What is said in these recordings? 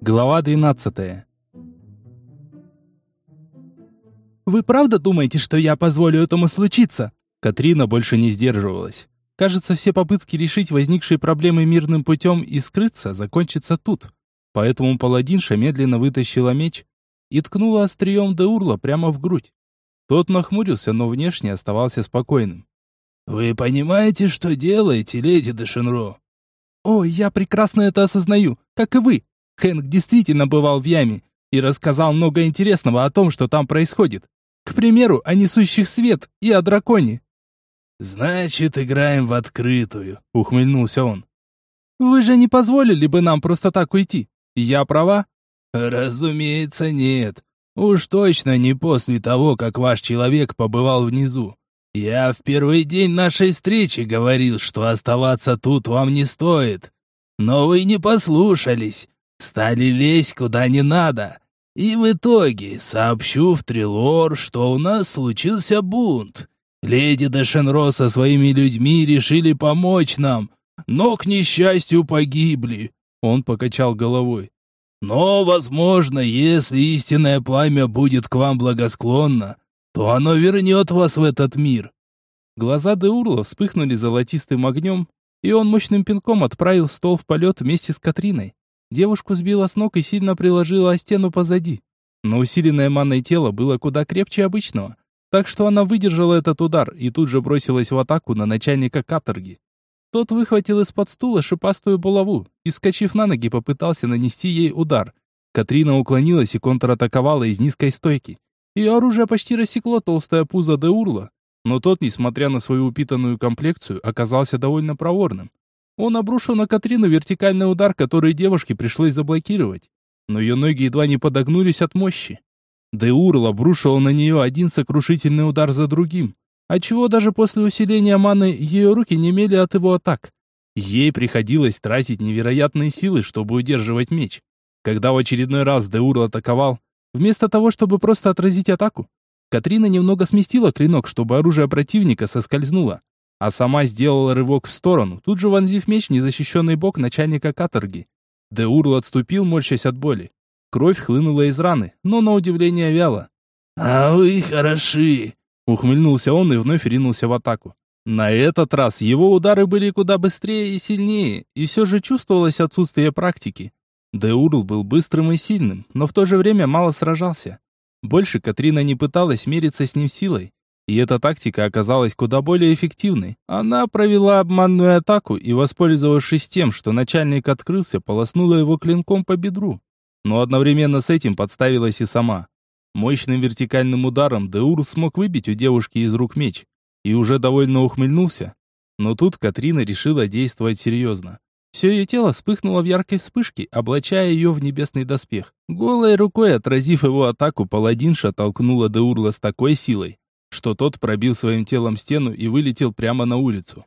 Глава 12. Вы правда думаете, что я позволю этому случиться? Катрина больше не сдерживалась. Кажется, все попытки решить возникшие проблемы мирным путем и скрыться закончатся тут. Поэтому паладинша медленно вытащила меч и ткнула острием Деурла прямо в грудь. Тот нахмурился, но внешне оставался спокойным. «Вы понимаете, что делаете, леди Дешенро?» «О, я прекрасно это осознаю, как и вы. Хэнк действительно бывал в яме и рассказал много интересного о том, что там происходит. К примеру, о несущих свет и о драконе». «Значит, играем в открытую», — ухмыльнулся он. «Вы же не позволили бы нам просто так уйти. Я права?» «Разумеется, нет. Уж точно не после того, как ваш человек побывал внизу. Я в первый день нашей встречи говорил, что оставаться тут вам не стоит. Но вы не послушались, стали лезть куда не надо. И в итоге сообщу в Трилор, что у нас случился бунт. Леди Дешенро со своими людьми решили помочь нам, но, к несчастью, погибли. Он покачал головой. Но, возможно, если истинное пламя будет к вам благосклонно, то оно вернет вас в этот мир». Глаза Деурла вспыхнули золотистым огнем, и он мощным пинком отправил стол в полет вместе с Катриной. Девушку сбила с ног и сильно приложила о стену позади. Но усиленное манной тело было куда крепче обычного, так что она выдержала этот удар и тут же бросилась в атаку на начальника каторги. Тот выхватил из-под стула шипастую булаву и, скачив на ноги, попытался нанести ей удар. Катрина уклонилась и контратаковала из низкой стойки. Ее оружие почти рассекло толстое пузо Деурла, но тот, несмотря на свою упитанную комплекцию, оказался довольно проворным. Он обрушил на Катрину вертикальный удар, который девушке пришлось заблокировать, но ее ноги едва не подогнулись от мощи. Деурл обрушил на нее один сокрушительный удар за другим, отчего даже после усиления маны ее руки не имели от его атак. Ей приходилось тратить невероятные силы, чтобы удерживать меч. Когда в очередной раз Деурл атаковал, вместо того, чтобы просто отразить атаку, Катрина немного сместила клинок, чтобы оружие противника соскользнуло, а сама сделала рывок в сторону, тут же вонзив меч в незащищенный бок начальника каторги. Деурл отступил, морщась от боли. Кровь хлынула из раны, но на удивление вяло. «А вы хороши!» Ухмыльнулся он и вновь ринулся в атаку. На этот раз его удары были куда быстрее и сильнее, и все же чувствовалось отсутствие практики. Деурл был быстрым и сильным, но в то же время мало сражался. Больше Катрина не пыталась мериться с ним силой, и эта тактика оказалась куда более эффективной. Она провела обманную атаку и, воспользовавшись тем, что начальник открылся, полоснула его клинком по бедру. Но одновременно с этим подставилась и сама. Мощным вертикальным ударом Деур смог выбить у девушки из рук меч и уже довольно ухмыльнулся. Но тут Катрина решила действовать серьезно. Все ее тело вспыхнуло в яркой вспышке, облачая ее в небесный доспех. Голой рукой, отразив его атаку, паладинша толкнула Деурла с такой силой, что тот пробил своим телом стену и вылетел прямо на улицу.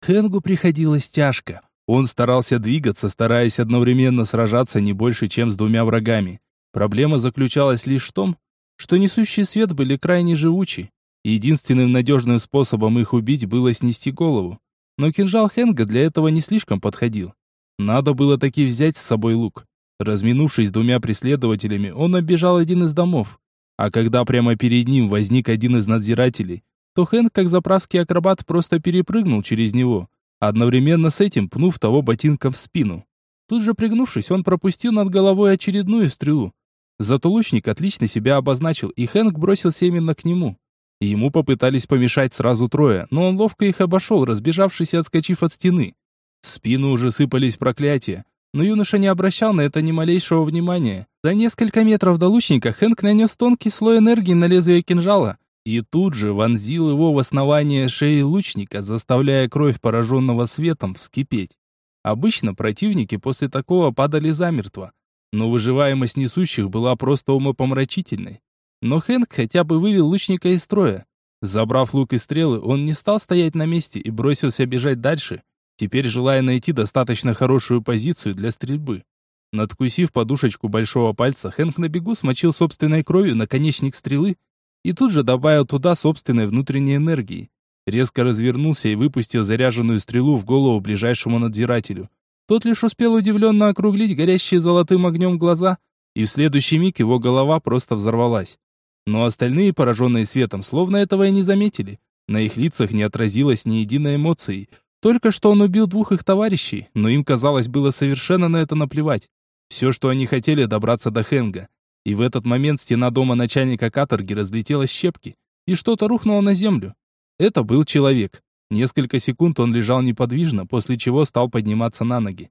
Хэнгу приходилось тяжко. Он старался двигаться, стараясь одновременно сражаться не больше, чем с двумя врагами. Проблема заключалась лишь в том, что несущие свет были крайне живучи. Единственным надежным способом их убить было снести голову. Но кинжал Хенга для этого не слишком подходил. Надо было таки взять с собой лук. Разминувшись двумя преследователями, он оббежал один из домов. А когда прямо перед ним возник один из надзирателей, то Хэнк, как заправский акробат, просто перепрыгнул через него, одновременно с этим пнув того ботинком в спину. Тут же пригнувшись, он пропустил над головой очередную стрелу, Зато лучник отлично себя обозначил, и Хэнк бросился именно к нему. Ему попытались помешать сразу трое, но он ловко их обошел, разбежавшись и отскочив от стены. В спину уже сыпались проклятия, но юноша не обращал на это ни малейшего внимания. За несколько метров до лучника Хэнк нанес тонкий слой энергии на лезвие кинжала и тут же вонзил его в основание шеи лучника, заставляя кровь пораженного светом вскипеть. Обычно противники после такого падали замертво, но выживаемость несущих была просто умопомрачительной. Но Хэнк хотя бы вывел лучника из строя. Забрав лук и стрелы, он не стал стоять на месте и бросился бежать дальше, теперь желая найти достаточно хорошую позицию для стрельбы. Надкусив подушечку большого пальца, Хэнк на бегу смочил собственной кровью наконечник стрелы и тут же добавил туда собственной внутренней энергии. резко развернулся и выпустил заряженную стрелу в голову ближайшему надзирателю. Тот лишь успел удивленно округлить горящие золотым огнем глаза, и в следующий миг его голова просто взорвалась. Но остальные, пораженные светом, словно этого и не заметили. На их лицах не отразилось ни единой эмоции. Только что он убил двух их товарищей, но им, казалось, было совершенно на это наплевать. Все, что они хотели, добраться до Хенга. И в этот момент стена дома начальника каторги разлетелась щепки, и что-то рухнуло на землю. Это был человек. Несколько секунд он лежал неподвижно, после чего стал подниматься на ноги.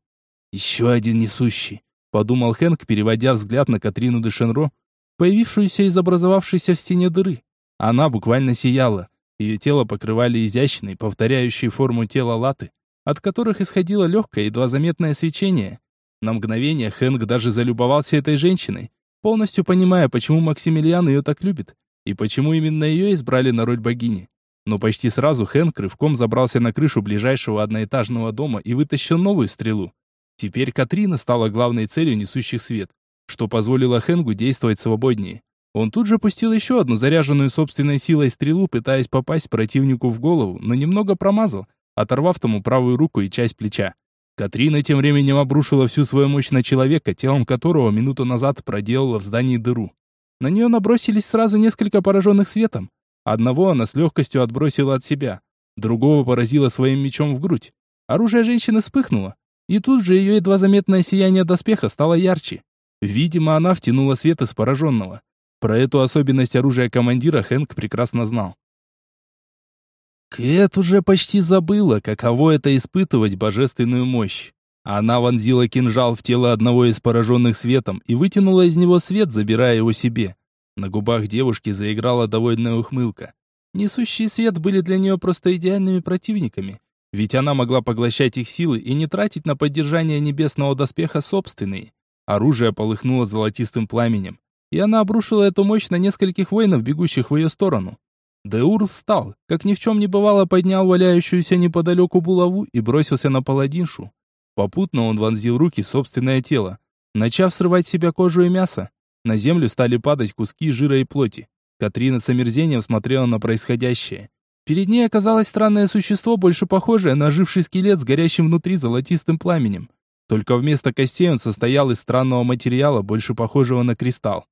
«Еще один несущий», — подумал Хэнк, переводя взгляд на Катрину де Шенро, появившуюся из образовавшейся в стене дыры. Она буквально сияла. Ее тело покрывали изящные, повторяющие форму тела латы, от которых исходило легкое, едва заметное свечение. На мгновение Хэнк даже залюбовался этой женщиной, полностью понимая, почему Максимилиан ее так любит, и почему именно ее избрали на роль богини. Но почти сразу Хэнк рывком забрался на крышу ближайшего одноэтажного дома и вытащил новую стрелу. Теперь Катрина стала главной целью несущих свет, что позволило Хэнгу действовать свободнее. Он тут же пустил еще одну заряженную собственной силой стрелу, пытаясь попасть противнику в голову, но немного промазал, оторвав тому правую руку и часть плеча. Катрина тем временем обрушила всю свою мощь на человека, телом которого минуту назад проделала в здании дыру. На нее набросились сразу несколько пораженных светом. Одного она с легкостью отбросила от себя, другого поразила своим мечом в грудь. Оружие женщины вспыхнуло, и тут же ее едва заметное сияние доспеха стало ярче. Видимо, она втянула свет из пораженного. Про эту особенность оружия командира Хэнк прекрасно знал. Кэт уже почти забыла, каково это испытывать божественную мощь. Она вонзила кинжал в тело одного из пораженных светом и вытянула из него свет, забирая его себе. На губах девушки заиграла довольная ухмылка. Несущие свет были для нее просто идеальными противниками, ведь она могла поглощать их силы и не тратить на поддержание небесного доспеха собственные. Оружие полыхнуло золотистым пламенем, и она обрушила эту мощь на нескольких воинов, бегущих в ее сторону. Деур встал, как ни в чем не бывало, поднял валяющуюся неподалеку булаву и бросился на паладиншу. Попутно он вонзил руки в собственное тело, начав срывать себя кожу и мясо. На землю стали падать куски жира и плоти. Катрина с омерзением смотрела на происходящее. Перед ней оказалось странное существо, больше похожее на оживший скелет с горящим внутри золотистым пламенем. Только вместо костей он состоял из странного материала, больше похожего на кристалл.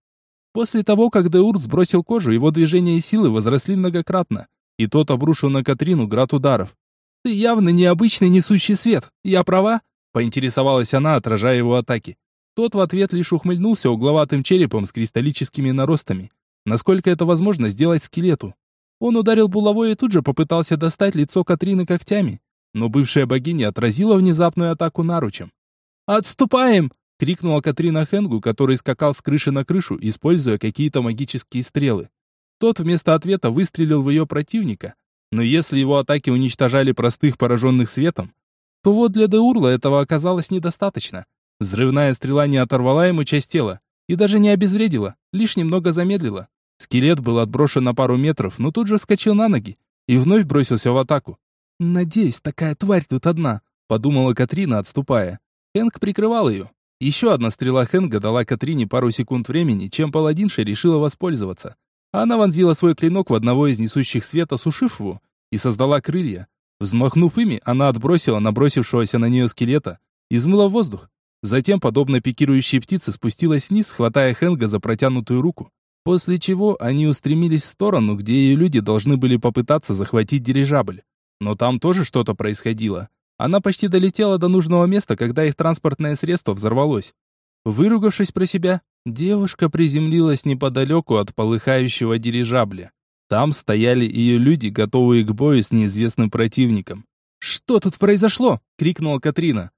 После того, как Деурт сбросил кожу, его движения и силы возросли многократно, и тот обрушил на Катрину град ударов. «Ты явно необычный несущий свет. Я права?» — поинтересовалась она, отражая его атаки. Тот в ответ лишь ухмыльнулся угловатым черепом с кристаллическими наростами. Насколько это возможно сделать скелету? Он ударил булавой и тут же попытался достать лицо Катрины когтями, но бывшая богиня отразила внезапную атаку наручем. «Отступаем!» — крикнула Катрина Хенгу, который скакал с крыши на крышу, используя какие-то магические стрелы. Тот вместо ответа выстрелил в ее противника, но если его атаки уничтожали простых пораженных светом, то вот для Деурла этого оказалось недостаточно. Взрывная стрела не оторвала ему часть тела и даже не обезвредила, лишь немного замедлила. Скелет был отброшен на пару метров, но тут же вскочил на ноги и вновь бросился в атаку. «Надеюсь, такая тварь тут одна», — подумала Катрина, отступая. Хэнк прикрывал ее, еще одна стрела Хенга дала Катрине пару секунд времени, чем паладинша решила воспользоваться. Она вонзила свой клинок в одного из несущих света, сушив его, и создала крылья. Взмахнув ими, она отбросила набросившегося на нее скелета, измыла воздух. Затем, подобно пикирующей птице, спустилась вниз, хватая Хенга за протянутую руку. После чего они устремились в сторону, где ее люди должны были попытаться захватить дирижабль. Но там тоже что-то происходило. Она почти долетела до нужного места, когда их транспортное средство взорвалось. Выругавшись про себя, девушка приземлилась неподалеку от полыхающего дирижабля. Там стояли ее люди, готовые к бою с неизвестным противником. «Что тут произошло?» — крикнула Катрина.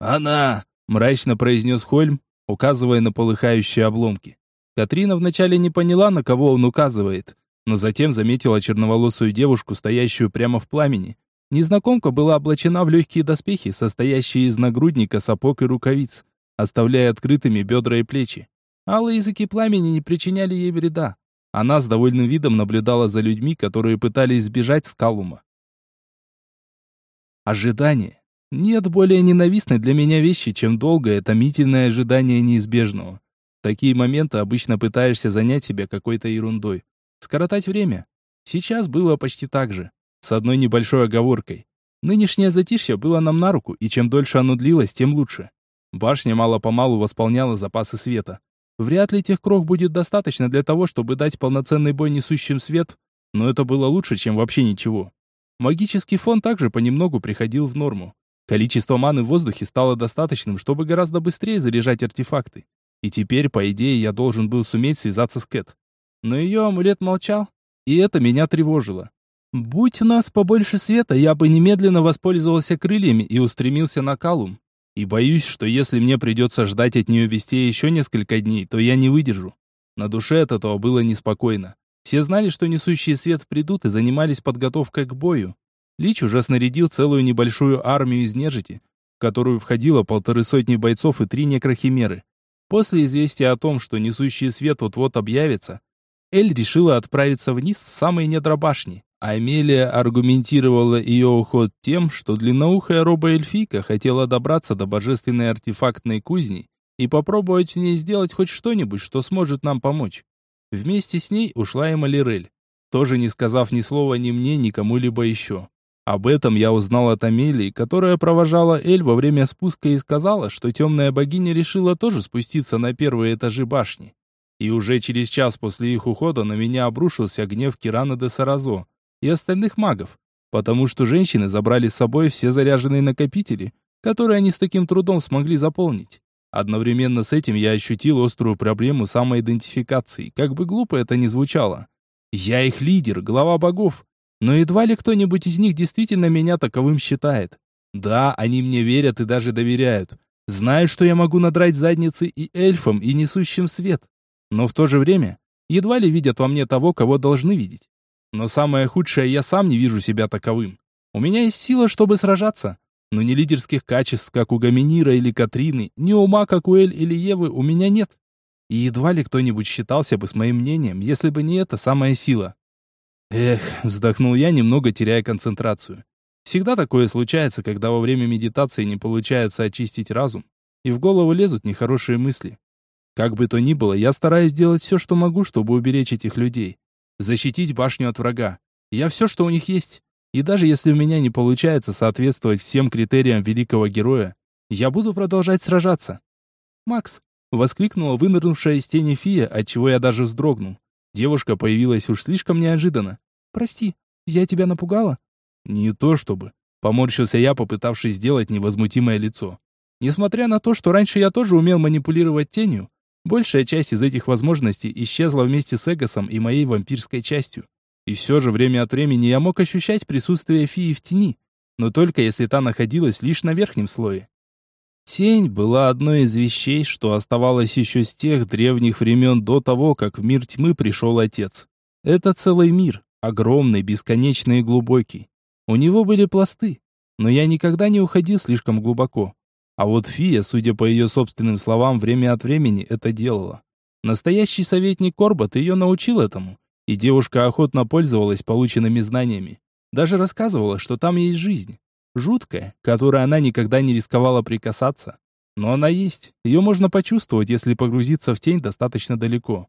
«Она!» — мрачно произнес Хольм, указывая на полыхающие обломки. Катрина вначале не поняла, на кого он указывает, но затем заметила черноволосую девушку, стоящую прямо в пламени, Незнакомка была облачена в легкие доспехи, состоящие из нагрудника, сапог и рукавиц, оставляя открытыми бедра и плечи. Алые языки пламени не причиняли ей вреда. Она с довольным видом наблюдала за людьми, которые пытались сбежать с Калума. Ожидание. Нет более ненавистной для меня вещи, чем долгое, томительное ожидание неизбежного. В такие моменты обычно пытаешься занять себя какой-то ерундой. Скоротать время. Сейчас было почти так же. С одной небольшой оговоркой. Нынешнее затишье было нам на руку, и чем дольше оно длилось, тем лучше. Башня мало-помалу восполняла запасы света. Вряд ли тех крох будет достаточно для того, чтобы дать полноценный бой несущим свет, но это было лучше, чем вообще ничего. Магический фон также понемногу приходил в норму. Количество маны в воздухе стало достаточным, чтобы гораздо быстрее заряжать артефакты. И теперь, по идее, я должен был суметь связаться с Кэт. Но ее амулет молчал, и это меня тревожило. Будь у нас побольше света, я бы немедленно воспользовался крыльями и устремился на Калум. И боюсь, что если мне придется ждать от нее вестей еще несколько дней, то я не выдержу. На душе от этого было неспокойно. Все знали, что несущие свет придут и занимались подготовкой к бою. Лич уже снарядил целую небольшую армию из нежити, в которую входило полторы сотни бойцов и три некрохимеры. После известия о том, что несущий свет вот-вот объявится, Эль решила отправиться вниз в самые недра башни. Амелия аргументировала ее уход тем, что длинноухая робоэльфийка хотела добраться до божественной артефактной кузни и попробовать в ней сделать хоть что-нибудь, что сможет нам помочь. Вместе с ней ушла и Малирель, тоже не сказав ни слова ни мне, ни кому-либо еще. Об этом я узнал от Амелии, которая провожала Эль во время спуска и сказала, что темная богиня решила тоже спуститься на первые этажи башни. И уже через час после их ухода на меня обрушился гнев Кирана де Саразо, и остальных магов, потому что женщины забрали с собой все заряженные накопители, которые они с таким трудом смогли заполнить. Одновременно с этим я ощутил острую проблему самоидентификации, как бы глупо это ни звучало. Я их лидер, глава богов, но едва ли кто-нибудь из них действительно меня таковым считает. Да, они мне верят и даже доверяют. Знают, что я могу надрать задницы и эльфам, и несущим свет. Но в то же время едва ли видят во мне того, кого должны видеть. Но самое худшее, я сам не вижу себя таковым. У меня есть сила, чтобы сражаться, но ни лидерских качеств, как у Гаминира или Катрины, ни ума, как у Эль или Евы, у меня нет. И едва ли кто-нибудь считался бы с моим мнением, если бы не эта самая сила. Эх, вздохнул я, немного теряя концентрацию. Всегда такое случается, когда во время медитации не получается очистить разум, и в голову лезут нехорошие мысли. Как бы то ни было, я стараюсь делать все, что могу, чтобы уберечь этих людей защитить башню от врага. Я все, что у них есть. И даже если у меня не получается соответствовать всем критериям великого героя, я буду продолжать сражаться. Макс, воскликнула вынырнувшая из тени фия, от чего я даже вздрогнул. Девушка появилась уж слишком неожиданно. Прости, я тебя напугала? Не то чтобы, поморщился я, попытавшись сделать невозмутимое лицо. Несмотря на то, что раньше я тоже умел манипулировать тенью, Большая часть из этих возможностей исчезла вместе с Эгосом и моей вампирской частью. И все же время от времени я мог ощущать присутствие фии в тени, но только если та находилась лишь на верхнем слое. Тень была одной из вещей, что оставалось еще с тех древних времен до того, как в мир тьмы пришел Отец. Это целый мир, огромный, бесконечный и глубокий. У него были пласты, но я никогда не уходил слишком глубоко. А вот Фия, судя по ее собственным словам, время от времени это делала. Настоящий советник Корбат ее научил этому, и девушка охотно пользовалась полученными знаниями. Даже рассказывала, что там есть жизнь. Жуткая, которой она никогда не рисковала прикасаться. Но она есть. Ее можно почувствовать, если погрузиться в тень достаточно далеко.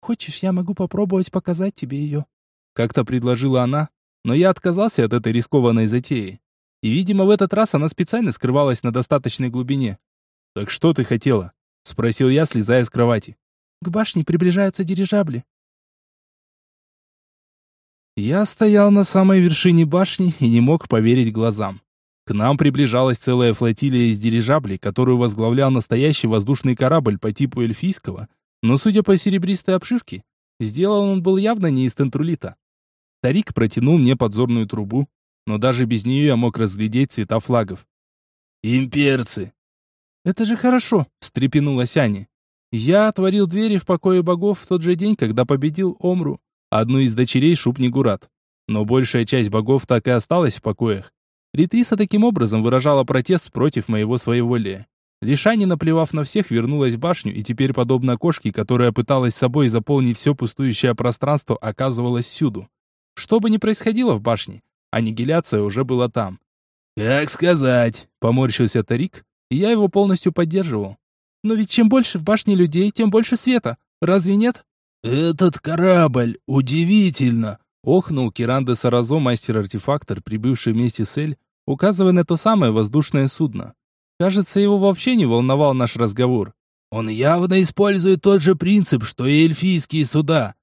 «Хочешь, я могу попробовать показать тебе ее?» Как-то предложила она, но я отказался от этой рискованной затеи. И, видимо, в этот раз она специально скрывалась на достаточной глубине. «Так что ты хотела?» — спросил я, слезая с кровати. «К башне приближаются дирижабли». Я стоял на самой вершине башни и не мог поверить глазам. К нам приближалась целая флотилия из дирижаблей, которую возглавлял настоящий воздушный корабль по типу эльфийского, но, судя по серебристой обшивке, сделан он был явно не из тентрулита. Тарик протянул мне подзорную трубу, но даже без нее я мог разглядеть цвета флагов. «Имперцы!» «Это же хорошо!» — встрепенулась Аня. «Я отворил двери в покое богов в тот же день, когда победил Омру, одну из дочерей Шупнигурат. Но большая часть богов так и осталась в покоях. Ритриса таким образом выражала протест против моего своеволия. Лишани, наплевав на всех, вернулась в башню и теперь, подобно кошке, которая пыталась собой заполнить все пустующее пространство, оказывалась всюду. Что бы ни происходило в башне, Аннигиляция уже была там. «Как сказать?» — поморщился Тарик, и я его полностью поддерживал. «Но ведь чем больше в башне людей, тем больше света. Разве нет?» «Этот корабль, удивительно! Охнул Киран де Саразо, мастер-артефактор, прибывший вместе с Эль, указывая на то самое воздушное судно. Кажется, его вообще не волновал наш разговор. Он явно использует тот же принцип, что и эльфийские суда.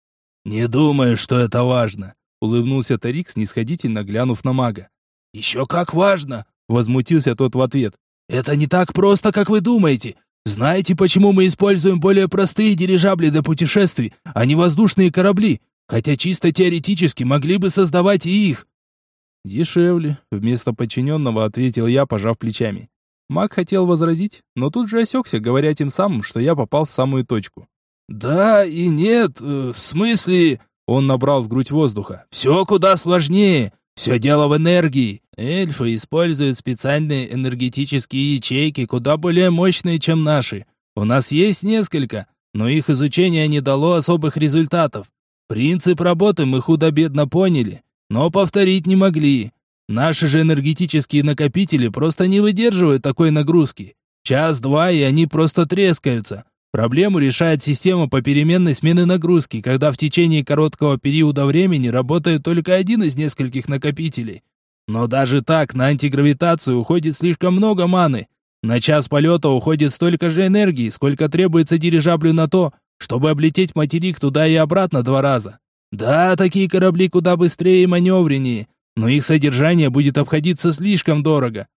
Не думаю, что это важно, улыбнулся Тарик, снисходительно глянув на мага. Еще как важно, возмутился тот в ответ. Это не так просто, как вы думаете. Знаете, почему мы используем более простые дирижабли для путешествий, а не воздушные корабли? Хотя чисто теоретически могли бы создавать и их. Дешевле, вместо подчиненного ответил я, пожав плечами. Маг хотел возразить, но тут же осекся, говоря тем самым, что я попал в самую точку. «Да и нет, э, в смысле...» Он набрал в грудь воздуха. «Все куда сложнее. Все дело в энергии. Эльфы используют специальные энергетические ячейки, куда более мощные, чем наши. У нас есть несколько, но их изучение не дало особых результатов. Принцип работы мы худо-бедно поняли, но повторить не могли. Наши же энергетические накопители просто не выдерживают такой нагрузки. Час-два, и они просто трескаются. Проблему решает система попеременной смены нагрузки, когда в течение короткого периода времени работает только один из нескольких накопителей. Но даже так на антигравитацию уходит слишком много маны. На час полета уходит столько же энергии, сколько требуется дирижаблю на то, чтобы облететь материк туда и обратно два раза. Да, такие корабли куда быстрее и маневреннее, но их содержание будет обходиться слишком дорого.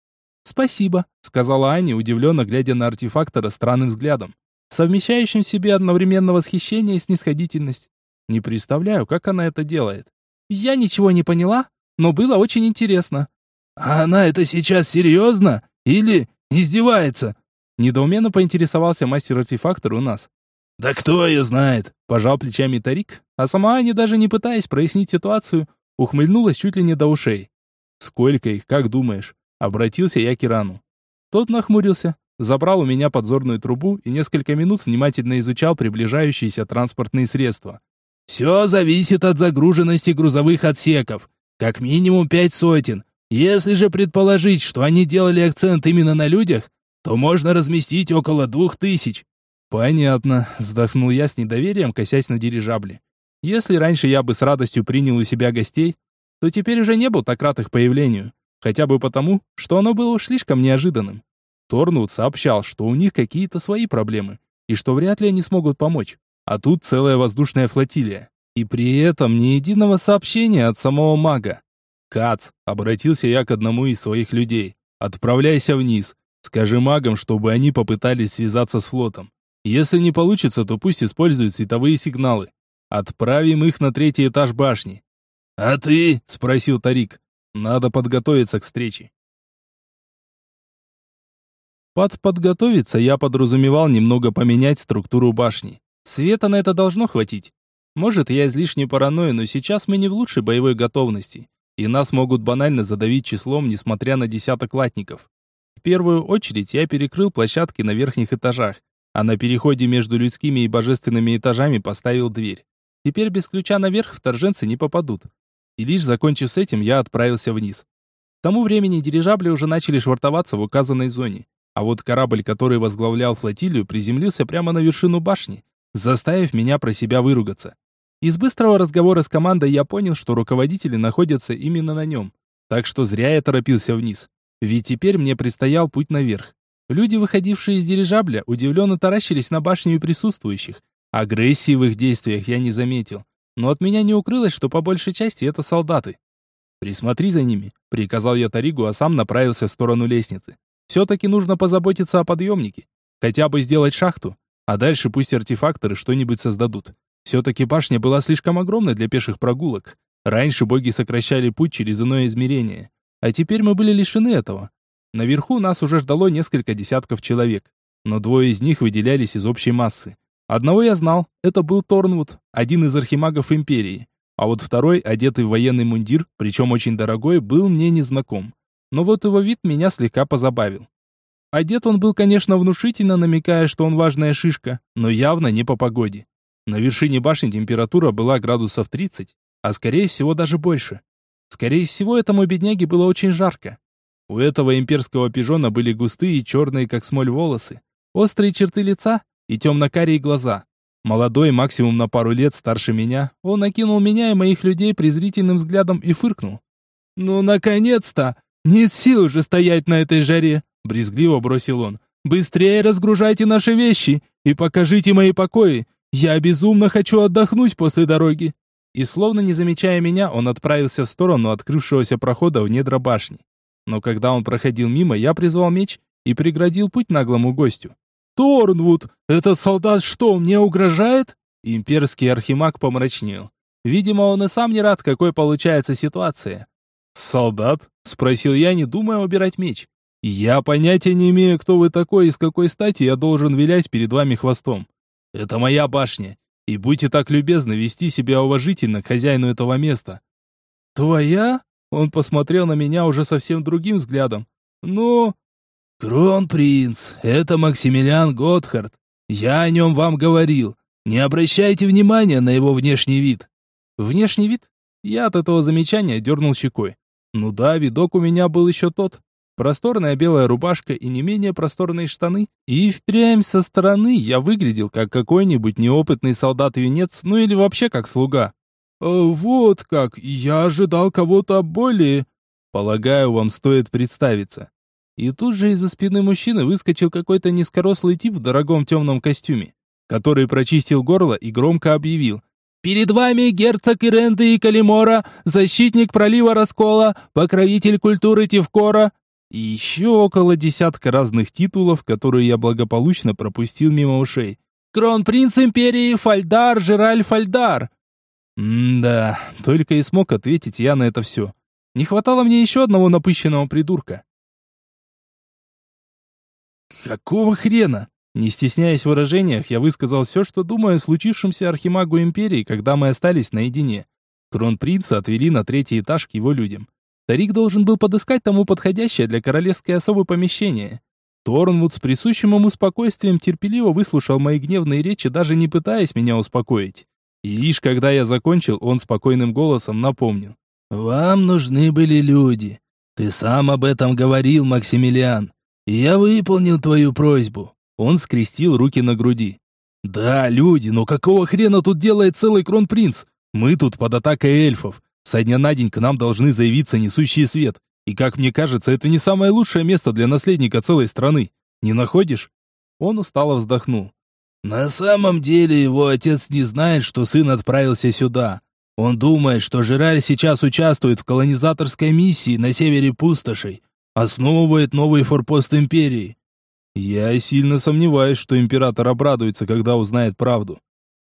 «Спасибо», — сказала Аня, удивленно глядя на артефактора странным взглядом, совмещающим в себе одновременно восхищение и снисходительность. Не представляю, как она это делает. Я ничего не поняла, но было очень интересно. «А она это сейчас серьезно? Или издевается?» Недоуменно поинтересовался мастер-артефактор у нас. «Да кто ее знает?» – пожал плечами Тарик, а сама Аня, даже не пытаясь прояснить ситуацию, Ухмыльнулась чуть ли не до ушей. «Сколько их, как думаешь?» Обратился я к Ирану. Тот нахмурился, забрал у меня подзорную трубу и несколько минут внимательно изучал приближающиеся транспортные средства. «Все зависит от загруженности грузовых отсеков. Как минимум пять сотен. Если же предположить, что они делали акцент именно на людях, то можно разместить около двух тысяч». «Понятно», — вздохнул я с недоверием, косясь на дирижабли. Если раньше я бы с радостью принял у себя гостей, то теперь уже не был так рад их появлению. Хотя бы потому, что оно было слишком неожиданным. Торнут сообщал, что у них какие-то свои проблемы, и что вряд ли они смогут помочь. А тут целая воздушная флотилия. И при этом ни единого сообщения от самого мага. «Кац», — обратился я к одному из своих людей, — «отправляйся вниз. Скажи магам, чтобы они попытались связаться с флотом. Если не получится, то пусть используют световые сигналы. Отправим их на третий этаж башни. А ты? спросил Тарик. Надо подготовиться к встрече. Под подготовиться я подразумевал немного поменять структуру башни. Света на это должно хватить. Может, я излишне паранойя, но сейчас мы не в лучшей боевой готовности, и нас могут банально задавить числом, несмотря на десяток латников. В первую очередь я перекрыл площадки на верхних этажах, а на переходе между людскими и божественными этажами поставил дверь. Теперь без ключа наверх вторженцы не попадут. И лишь закончив с этим, я отправился вниз. К тому времени дирижабли уже начали швартоваться в указанной зоне. А вот корабль, который возглавлял флотилию, приземлился прямо на вершину башни, заставив меня про себя выругаться. Из быстрого разговора с командой я понял, что руководители находятся именно на нем. Так что зря я торопился вниз. Ведь теперь мне предстоял путь наверх. Люди, выходившие из дирижабля, удивленно таращились на башню и присутствующих, Агрессии в их действиях я не заметил, но от меня не укрылось, что по большей части это солдаты. «Присмотри за ними», — приказал я Таригу, а сам направился в сторону лестницы. «Все-таки нужно позаботиться о подъемнике. Хотя бы сделать шахту, а дальше пусть артефакторы что-нибудь создадут. Все-таки башня была слишком огромной для пеших прогулок. Раньше боги сокращали путь через иное измерение, а теперь мы были лишены этого. Наверху нас уже ждало несколько десятков человек, но двое из них выделялись из общей массы. Одного я знал, это был Торнвуд, один из архимагов Империи. А вот второй, одетый в военный мундир, причем очень дорогой, был мне незнаком. Но вот его вид меня слегка позабавил. Одет он был, конечно, внушительно, намекая, что он важная шишка, но явно не по погоде. На вершине башни температура была градусов 30, а скорее всего даже больше. Скорее всего, этому бедняге было очень жарко. У этого имперского пижона были густые, черные, как смоль, волосы, острые черты лица и темно-карие глаза. Молодой, максимум на пару лет старше меня, он окинул меня и моих людей презрительным взглядом и фыркнул. «Ну, наконец-то! Нет сил уже стоять на этой жаре!» Брезгливо бросил он. «Быстрее разгружайте наши вещи и покажите мои покои. Я безумно хочу отдохнуть после дороги!» И словно не замечая меня, он отправился в сторону открывшегося прохода в недра башни. Но когда он проходил мимо, я призвал меч и преградил путь наглому гостю. «Торнвуд, этот солдат что, мне угрожает?» Имперский архимаг помрачнел. Видимо, он и сам не рад, какой получается ситуация. «Солдат?» — спросил я, не думая убирать меч. «Я понятия не имею, кто вы такой и с какой стати я должен вилять перед вами хвостом. Это моя башня, и будьте так любезны вести себя уважительно к хозяину этого места». «Твоя?» — он посмотрел на меня уже совсем другим взглядом. «Ну, «Кронпринц, это Максимилиан Готхард. Я о нем вам говорил. Не обращайте внимания на его внешний вид». «Внешний вид?» Я от этого замечания дернул щекой. «Ну да, видок у меня был еще тот. Просторная белая рубашка и не менее просторные штаны. И впрямь со стороны я выглядел как какой-нибудь неопытный солдат-юнец, ну или вообще как слуга. «Э, «Вот как, я ожидал кого-то более...» «Полагаю, вам стоит представиться. И тут же из-за спины мужчины выскочил какой-то низкорослый тип в дорогом темном костюме, который прочистил горло и громко объявил. «Перед вами герцог Иренды и Калимора, защитник пролива Раскола, покровитель культуры Тевкора». И еще около десятка разных титулов, которые я благополучно пропустил мимо ушей. «Кронпринц империи Фальдар Жераль Фальдар». М-да, только и смог ответить я на это все. Не хватало мне еще одного напыщенного придурка. Какого хрена? Не стесняясь в выражениях, я высказал все, что думаю о случившемся архимагу империи, когда мы остались наедине. Кронпринца отвели на третий этаж к его людям. Тарик должен был подыскать тому подходящее для королевской особы помещение. Торнвуд с присущим ему спокойствием терпеливо выслушал мои гневные речи, даже не пытаясь меня успокоить. И лишь когда я закончил, он спокойным голосом напомнил. «Вам нужны были люди. Ты сам об этом говорил, Максимилиан. «Я выполнил твою просьбу». Он скрестил руки на груди. «Да, люди, но какого хрена тут делает целый кронпринц? Мы тут под атакой эльфов. Со дня на день к нам должны заявиться несущие свет. И, как мне кажется, это не самое лучшее место для наследника целой страны. Не находишь?» Он устало вздохнул. «На самом деле его отец не знает, что сын отправился сюда. Он думает, что Жираль сейчас участвует в колонизаторской миссии на севере пустошей, основывает новый форпост империи. Я сильно сомневаюсь, что император обрадуется, когда узнает правду.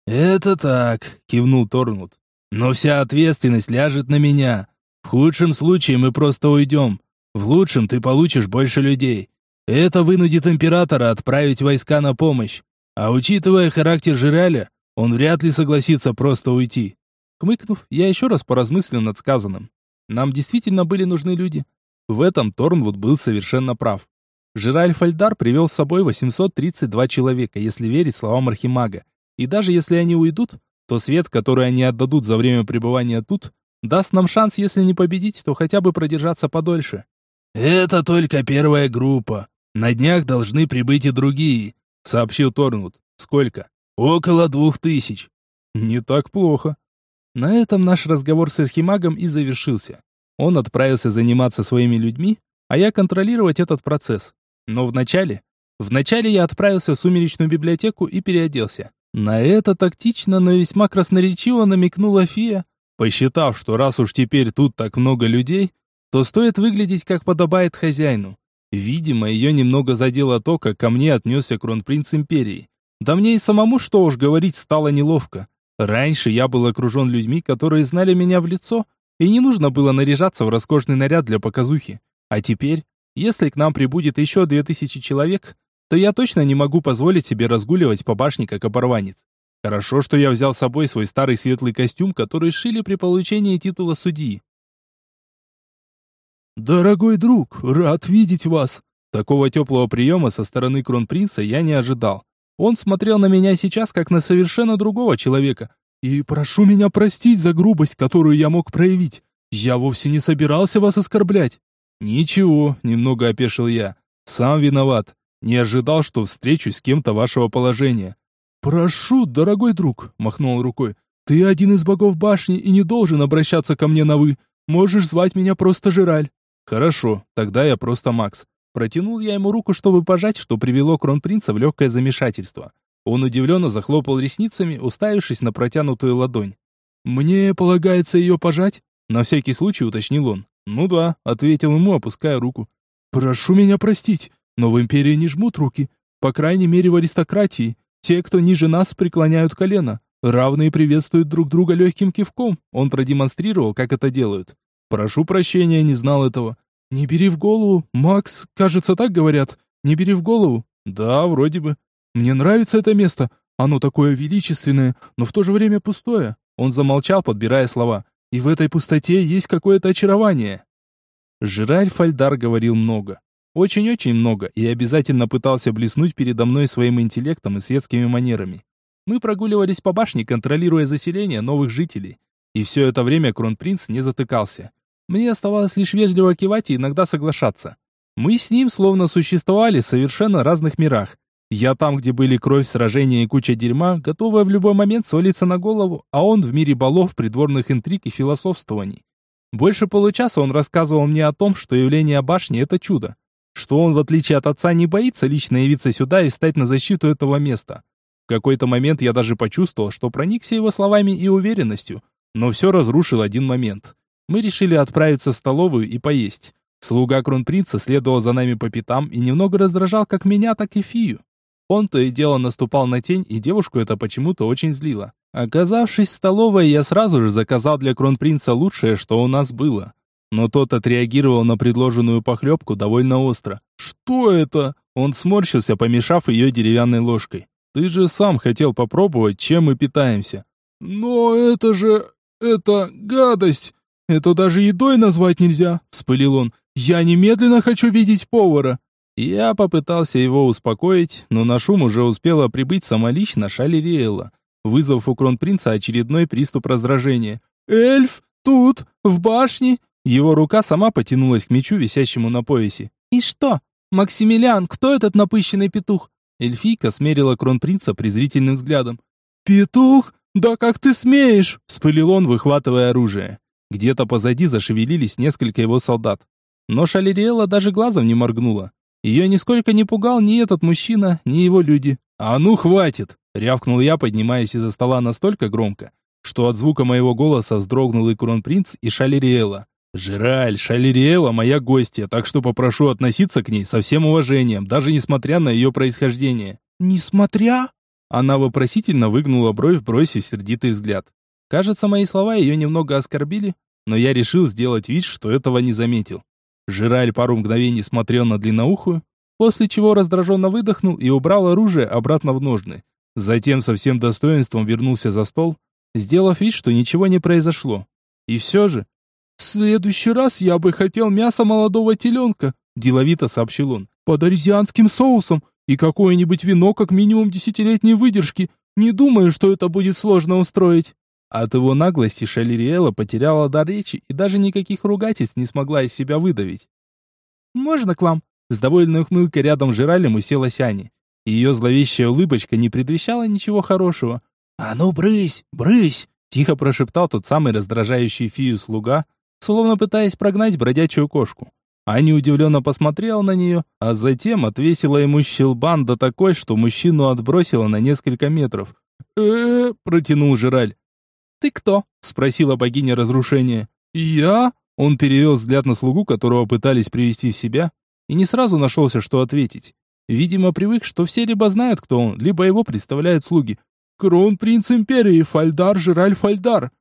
Это так, кивнул Торнут. Но вся ответственность ляжет на меня. В худшем случае мы просто уйдем. В лучшем ты получишь больше людей. Это вынудит императора отправить войска на помощь. А учитывая характер Жираля, он вряд ли согласится просто уйти. Кмыкнув, я еще раз поразмыслил над сказанным. Нам действительно были нужны люди. В этом Торнвуд был совершенно прав. Жираль Фальдар привел с собой 832 человека, если верить словам Архимага. И даже если они уйдут, то свет, который они отдадут за время пребывания тут, даст нам шанс, если не победить, то хотя бы продержаться подольше. «Это только первая группа. На днях должны прибыть и другие», — сообщил Торнвуд. «Сколько?» «Около двух тысяч». «Не так плохо». На этом наш разговор с Архимагом и завершился. Он отправился заниматься своими людьми, а я контролировать этот процесс. Но вначале... Вначале я отправился в сумеречную библиотеку и переоделся. На это тактично, но весьма красноречиво намекнула фия, посчитав, что раз уж теперь тут так много людей, то стоит выглядеть как подобает хозяину. Видимо, ее немного задело то, как ко мне отнесся кронпринц империи. Да мне и самому, что уж говорить, стало неловко. Раньше я был окружен людьми, которые знали меня в лицо, и не нужно было наряжаться в роскошный наряд для показухи. А теперь, если к нам прибудет еще две тысячи человек, то я точно не могу позволить себе разгуливать по башне как оборванец. Хорошо, что я взял с собой свой старый светлый костюм, который шили при получении титула судьи. «Дорогой друг, рад видеть вас!» Такого теплого приема со стороны кронпринца я не ожидал. Он смотрел на меня сейчас, как на совершенно другого человека, и прошу меня простить за грубость, которую я мог проявить. Я вовсе не собирался вас оскорблять. Ничего, немного опешил я. Сам виноват. Не ожидал, что встречусь с кем-то вашего положения. «Прошу, дорогой друг», — махнул рукой, — «ты один из богов башни и не должен обращаться ко мне на «вы». Можешь звать меня просто Жираль». «Хорошо, тогда я просто Макс». Протянул я ему руку, чтобы пожать, что привело кронпринца в легкое замешательство. Он удивленно захлопал ресницами, уставившись на протянутую ладонь. «Мне полагается ее пожать?» На всякий случай уточнил он. «Ну да», — ответил ему, опуская руку. «Прошу меня простить, но в империи не жмут руки. По крайней мере, в аристократии. Те, кто ниже нас, преклоняют колено. Равные приветствуют друг друга легким кивком. Он продемонстрировал, как это делают. Прошу прощения, не знал этого. Не бери в голову, Макс, кажется, так говорят. Не бери в голову. Да, вроде бы. Мне нравится это место. Оно такое величественное, но в то же время пустое. Он замолчал, подбирая слова. И в этой пустоте есть какое-то очарование. Жираль Фальдар говорил много. Очень-очень много, и обязательно пытался блеснуть передо мной своим интеллектом и светскими манерами. Мы прогуливались по башне, контролируя заселение новых жителей. И все это время кронпринц не затыкался. Мне оставалось лишь вежливо кивать и иногда соглашаться. Мы с ним словно существовали в совершенно разных мирах. Я там, где были кровь, сражения и куча дерьма, готовая в любой момент свалиться на голову, а он в мире балов, придворных интриг и философствований. Больше получаса он рассказывал мне о том, что явление башни — это чудо. Что он, в отличие от отца, не боится лично явиться сюда и встать на защиту этого места. В какой-то момент я даже почувствовал, что проникся его словами и уверенностью, но все разрушил один момент. Мы решили отправиться в столовую и поесть. Слуга кронпринца следовал за нами по пятам и немного раздражал как меня, так и Фию. Он то и дело наступал на тень, и девушку это почему-то очень злило. Оказавшись в столовой, я сразу же заказал для кронпринца лучшее, что у нас было. Но тот отреагировал на предложенную похлебку довольно остро. «Что это?» Он сморщился, помешав ее деревянной ложкой. «Ты же сам хотел попробовать, чем мы питаемся». «Но это же... это гадость! Это даже едой назвать нельзя!» — вспылил он. «Я немедленно хочу видеть повара!» Я попытался его успокоить, но на шум уже успела прибыть самолично Шалериэла, вызвав у кронпринца очередной приступ раздражения. «Эльф! Тут! В башне!» Его рука сама потянулась к мечу, висящему на поясе. «И что? Максимилиан, кто этот напыщенный петух?» Эльфийка смерила кронпринца презрительным взглядом. «Петух? Да как ты смеешь?» — вспылил он, выхватывая оружие. Где-то позади зашевелились несколько его солдат. Но Шалериэла даже глазом не моргнула. Ее нисколько не пугал ни этот мужчина, ни его люди. «А ну, хватит!» — рявкнул я, поднимаясь из-за стола настолько громко, что от звука моего голоса вздрогнул и кронпринц, и Шалериэла. «Жираль, Шалериэла моя гостья, так что попрошу относиться к ней со всем уважением, даже несмотря на ее происхождение». «Несмотря?» Она вопросительно выгнула бровь, бросив сердитый взгляд. Кажется, мои слова ее немного оскорбили, но я решил сделать вид, что этого не заметил. Жираль пару мгновений смотрел на длинноухую, после чего раздраженно выдохнул и убрал оружие обратно в ножны. Затем со всем достоинством вернулся за стол, сделав вид, что ничего не произошло. И все же... «В следующий раз я бы хотел мясо молодого теленка», — деловито сообщил он, «под аризианским соусом и какое-нибудь вино как минимум десятилетней выдержки. Не думаю, что это будет сложно устроить». От его наглости Шалериэла потеряла дар речи и даже никаких ругательств не смогла из себя выдавить. «Можно к вам?» С довольной ухмылкой рядом жиралем уселась Ани. Ее зловещая улыбочка не предвещала ничего хорошего. «А ну, брысь, брысь!» Тихо прошептал тот самый раздражающий фию слуга, словно пытаясь прогнать бродячую кошку. Аня удивленно посмотрела на нее, а затем отвесила ему щелбан до такой, что мужчину отбросила на несколько метров. э протянул Жираль. «Ты кто?» — спросила богиня разрушения. «Я?» Он перевел взгляд на слугу, которого пытались привести в себя, и не сразу нашелся, что ответить. Видимо, привык, что все либо знают, кто он, либо его представляют слуги. «Кронпринц Империи, Фальдар Жираль Фальдар!»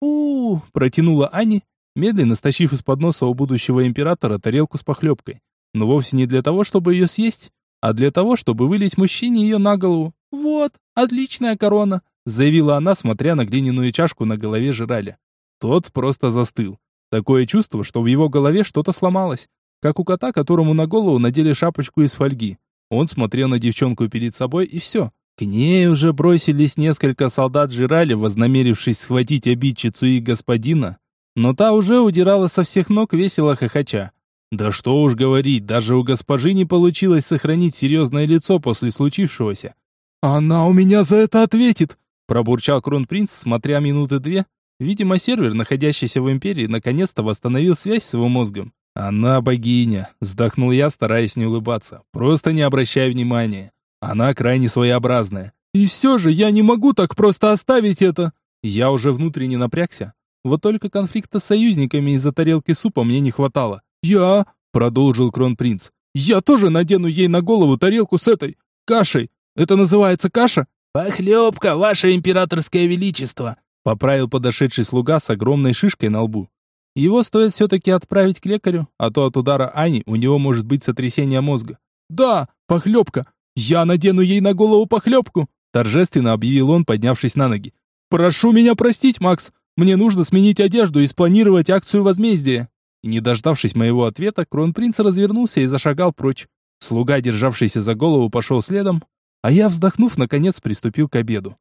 у, -у, -у протянула Ани, медленно стащив из-под носа у будущего императора тарелку с похлебкой. Но вовсе не для того, чтобы ее съесть, а для того, чтобы вылить мужчине ее на голову. «Вот, отличная корона заявила она, смотря на глиняную чашку на голове Жираля. Тот просто застыл. Такое чувство, что в его голове что-то сломалось, как у кота, которому на голову надели шапочку из фольги. Он смотрел на девчонку перед собой и все. К ней уже бросились несколько солдат Жирали, вознамерившись схватить обидчицу и господина, но та уже удирала со всех ног, весело хохоча. Да что уж говорить, даже у госпожи не получилось сохранить серьезное лицо после случившегося. Она у меня за это ответит!» Пробурчал кронпринц, смотря минуты две. Видимо, сервер, находящийся в Империи, наконец-то восстановил связь с его мозгом. «Она богиня», — вздохнул я, стараясь не улыбаться. «Просто не обращай внимания. Она крайне своеобразная. И все же я не могу так просто оставить это!» Я уже внутренне напрягся. Вот только конфликта с союзниками из-за тарелки супа мне не хватало. «Я», — продолжил кронпринц, — «я тоже надену ей на голову тарелку с этой кашей. Это называется каша?» «Похлебка, ваше императорское величество!» Поправил подошедший слуга с огромной шишкой на лбу. Его стоит все-таки отправить к лекарю, а то от удара Ани у него может быть сотрясение мозга. «Да, похлебка! Я надену ей на голову похлебку!» Торжественно объявил он, поднявшись на ноги. «Прошу меня простить, Макс! Мне нужно сменить одежду и спланировать акцию возмездия!» И не дождавшись моего ответа, кронпринц развернулся и зашагал прочь. Слуга, державшийся за голову, пошел следом, а я, вздохнув, наконец приступил к обеду.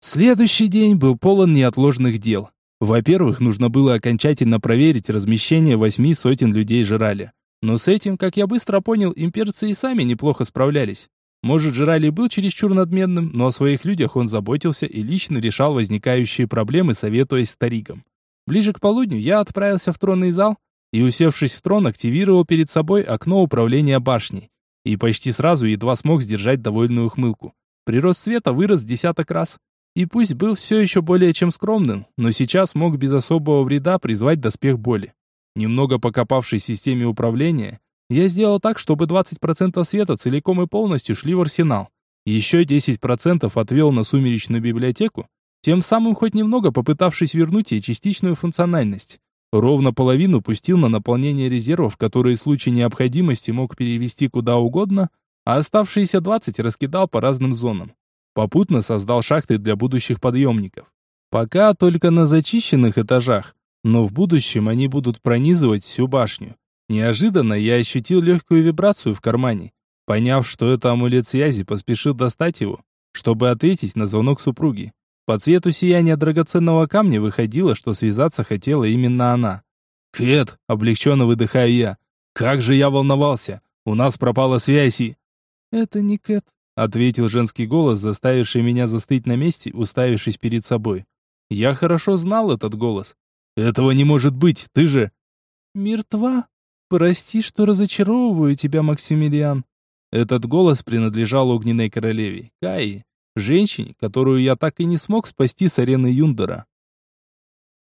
Следующий день был полон неотложных дел. Во-первых, нужно было окончательно проверить размещение восьми сотен людей Жирали. Но с этим, как я быстро понял, имперцы и сами неплохо справлялись. Может, Жирали был чересчур надменным, но о своих людях он заботился и лично решал возникающие проблемы, советуясь старикам. Ближе к полудню я отправился в тронный зал и, усевшись в трон, активировал перед собой окно управления башней и почти сразу едва смог сдержать довольную ухмылку. Прирост света вырос десяток раз, и пусть был все еще более чем скромным, но сейчас мог без особого вреда призвать доспех боли. Немного покопавшись в системе управления, я сделал так, чтобы 20% света целиком и полностью шли в арсенал. Еще 10% отвел на сумеречную библиотеку, тем самым хоть немного попытавшись вернуть ей частичную функциональность. Ровно половину пустил на наполнение резервов, которые в случае необходимости мог перевести куда угодно, а оставшиеся 20 раскидал по разным зонам. Попутно создал шахты для будущих подъемников. Пока только на зачищенных этажах, но в будущем они будут пронизывать всю башню. Неожиданно я ощутил легкую вибрацию в кармане. Поняв, что это амулет связи, поспешил достать его, чтобы ответить на звонок супруги. По цвету сияния драгоценного камня выходило, что связаться хотела именно она. «Кэт!» — облегченно выдыхаю я. «Как же я волновался! У нас пропала связь и...» «Это не Кэт», — ответил женский голос, заставивший меня застыть на месте, уставившись перед собой. Я хорошо знал этот голос. «Этого не может быть! Ты же...» «Мертва? Прости, что разочаровываю тебя, Максимилиан». Этот голос принадлежал огненной королеве, Каи, женщине, которую я так и не смог спасти с арены Юндера.